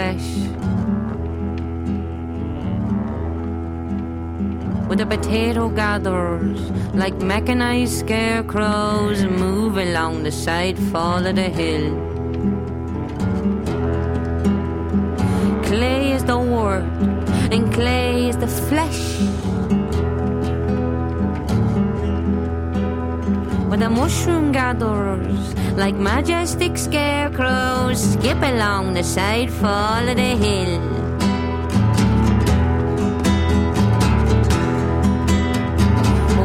flesh. With the potato gatherers, like mechanized scarecrows, move along the side fall of the hill. Clay is the word, and clay is the flesh. With the mushroom gatherers, like majestic scarecrows, skip along the side fall of the hill.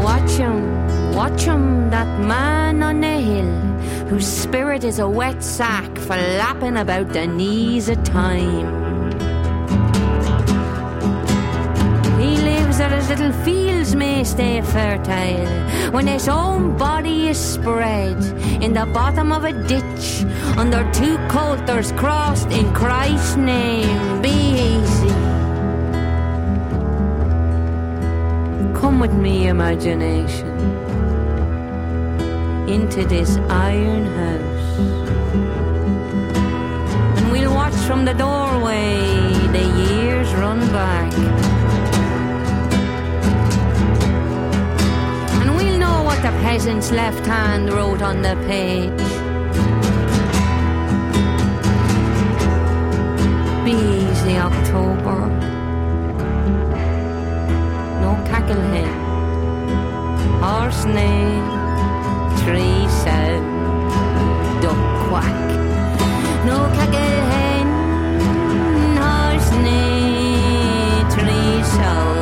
Watch him, watch him, that man on the hill, whose spirit is a wet sack flapping about the knees of time. That his er little fields may stay fertile when his own body is spread in the bottom of a ditch under two coulters crossed in Christ's name. Be easy. Come with me, imagination, into this iron house. And we'll watch from the doorway the years run back. The peasant's left hand wrote on the page. Be easy, October. No cackle hen, horse neigh, tree sow, duck quack. No cackle hen, horse neigh, tree sow,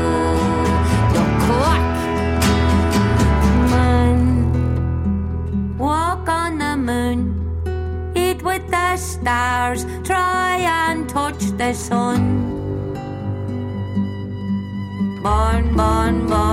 stars, try and touch the sun. Born, born, born.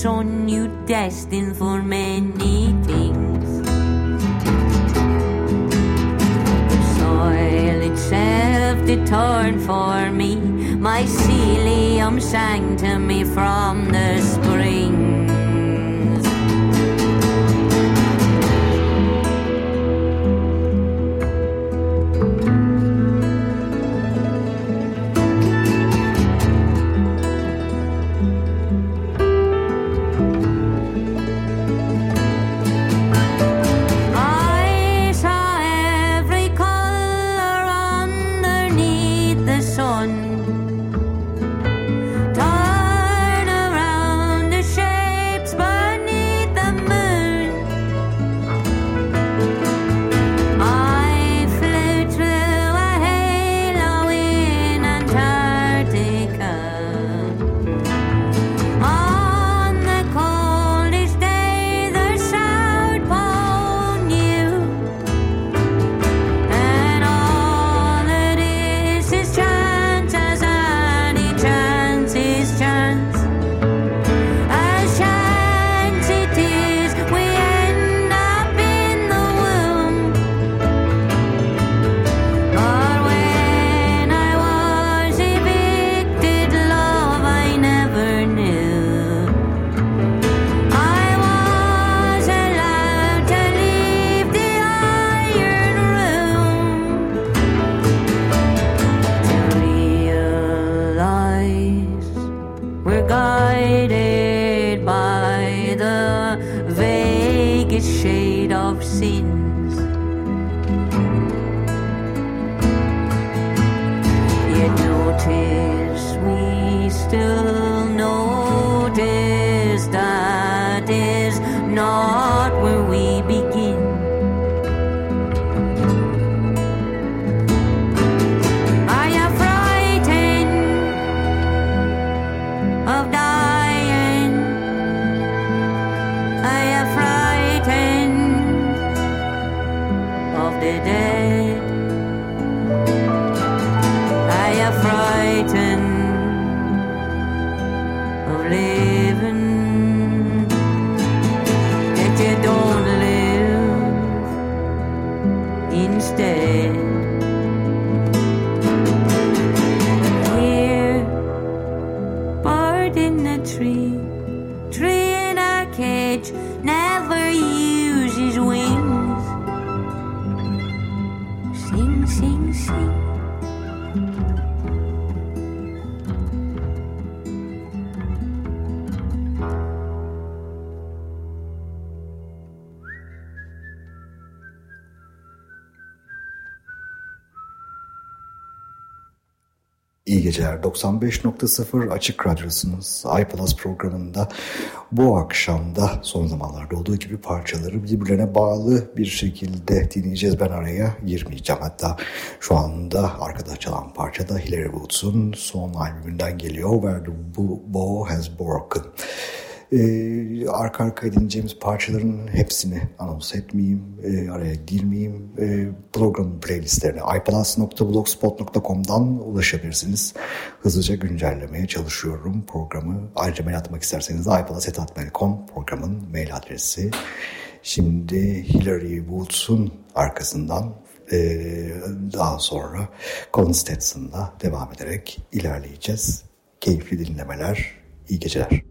Son, you destined for many things. soil itself did turn for me. My cilium sang to me from the springs. Geceler. 95.0 Açık Radyosu'nuz iPlus programında bu akşam da son zamanlarda olduğu gibi parçaları birbirine bağlı bir şekilde dinleyeceğiz. Ben araya girmeyeceğim. Hatta şu anda arkada çalan parça da Hilary Woods'un son albümünden geliyor. Where the Bow Has Broken. Ee, arka arkaya dinleyeceğimiz parçaların hepsini anons etmeyeyim, e, araya girmeyeyim. E, programın playlistlerine ipalas.blogspot.com'dan ulaşabilirsiniz. Hızlıca güncellemeye çalışıyorum programı. Ayrıca mail atmak isterseniz ipalas.com programın mail adresi. Şimdi Hillary Woods'un arkasından e, daha sonra Colin Stetson'la devam ederek ilerleyeceğiz. Keyifli dinlemeler, iyi geceler.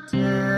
Cannot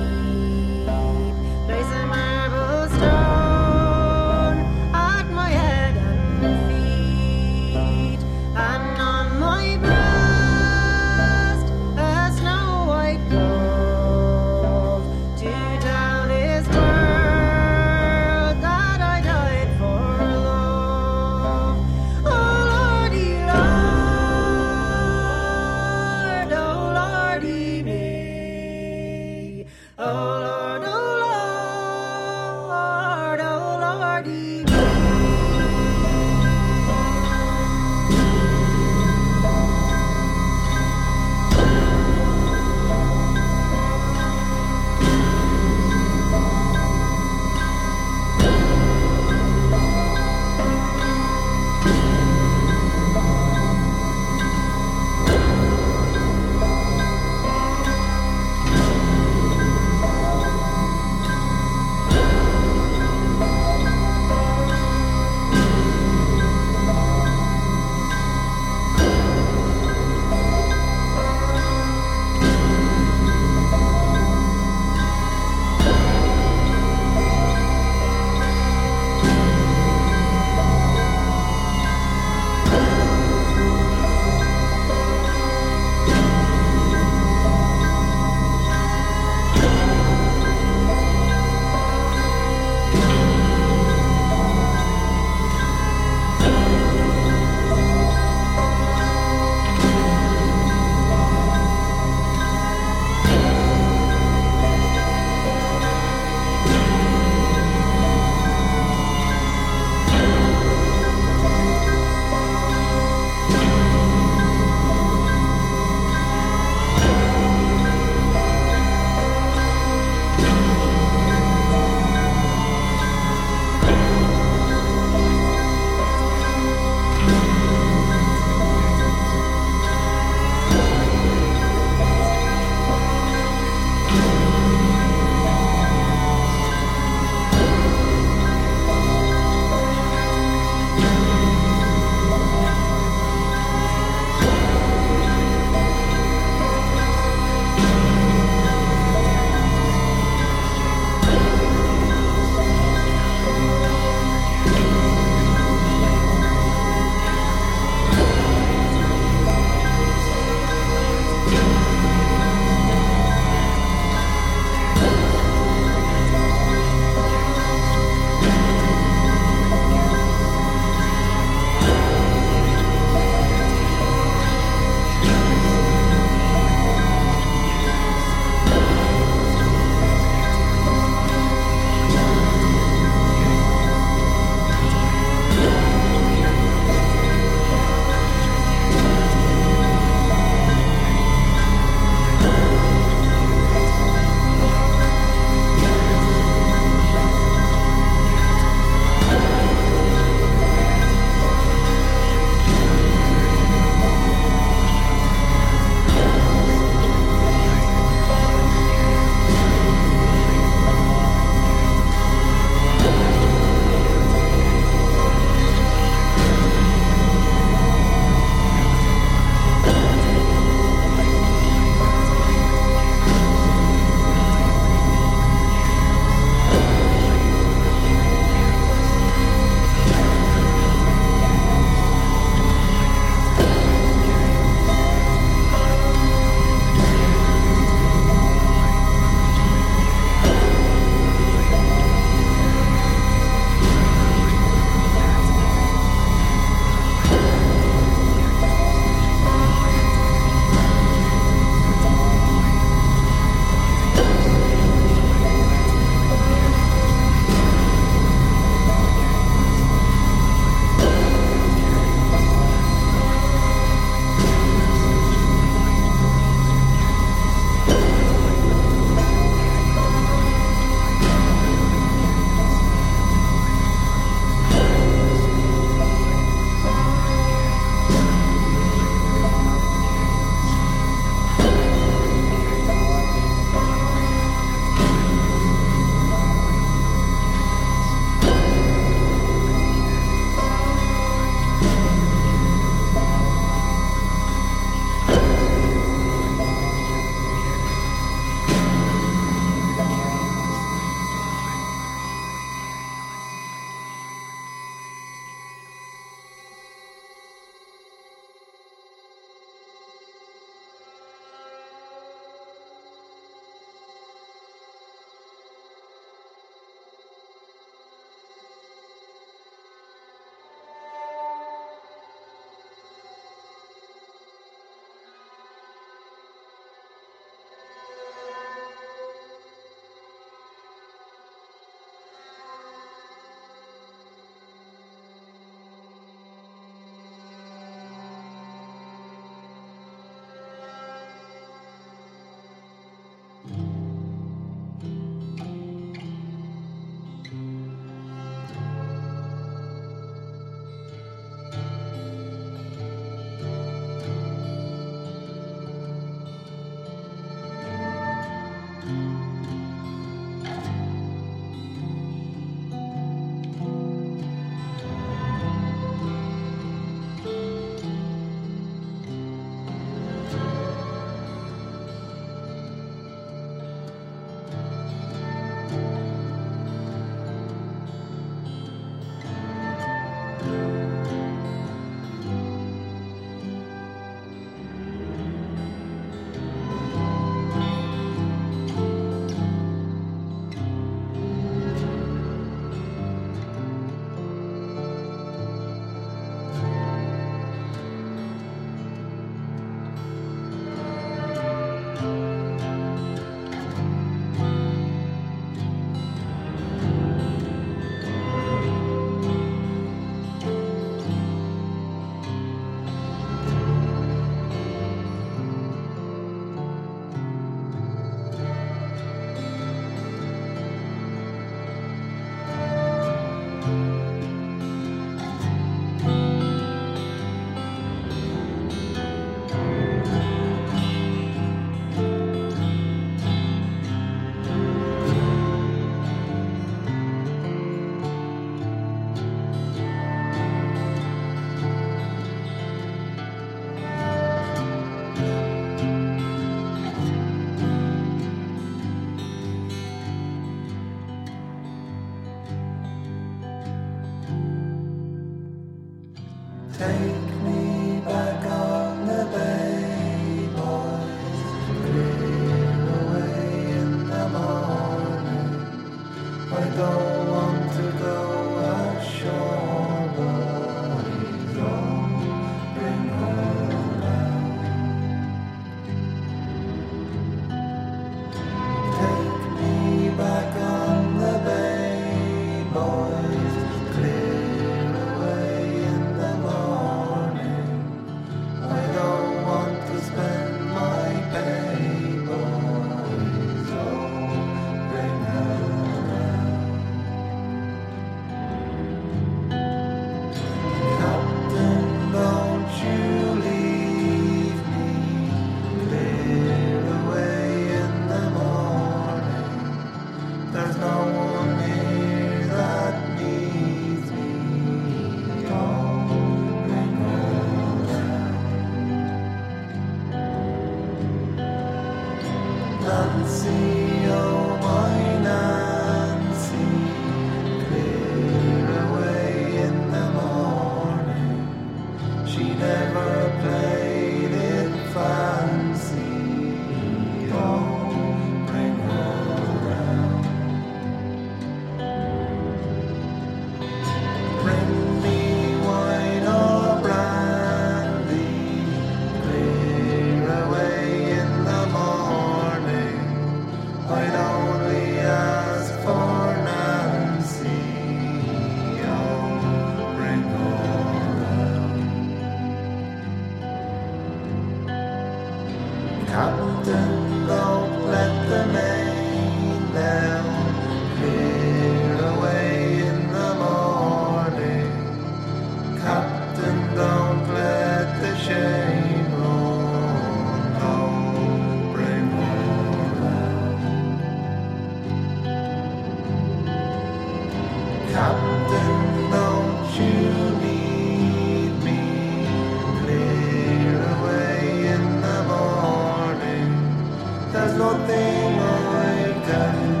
time.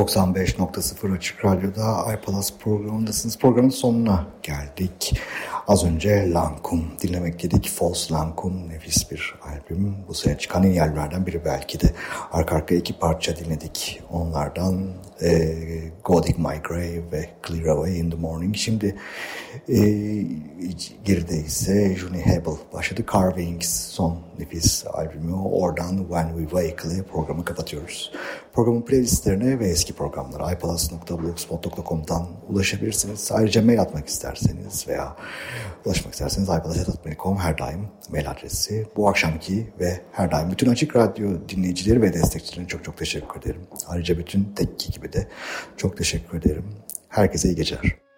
95.0 Açık Radyo'da iPalas programındasınız. Programın sonuna geldik. Az önce Lankum dinlemek dedik. False Lankum nefis bir albüm. Bu sene çıkan en yerlerden biri belki de. Arka arka iki parça dinledik. Onlardan e, Go My Grave ve Clear Away in the Morning. Şimdi e, geride ise Juni Hebel başladı. Carvings son nefis albümü. Oradan When We Wake ile programı kapatıyoruz. Programın playlistlerine ve eski programlara ipalas.blogspot.com'dan ulaşabilirsiniz. Ayrıca mail atmak isterseniz veya ulaşmak isterseniz ipalas.com her daim mail adresi. Bu akşamki ve her daim bütün Açık Radyo dinleyicileri ve destekçilerine çok çok teşekkür ederim. Ayrıca bütün Tekki gibi de çok teşekkür ederim. Herkese iyi geceler.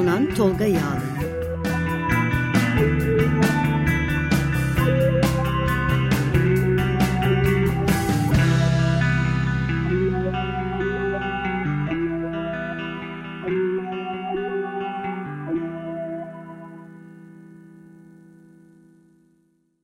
Sunan Tolga Yağlı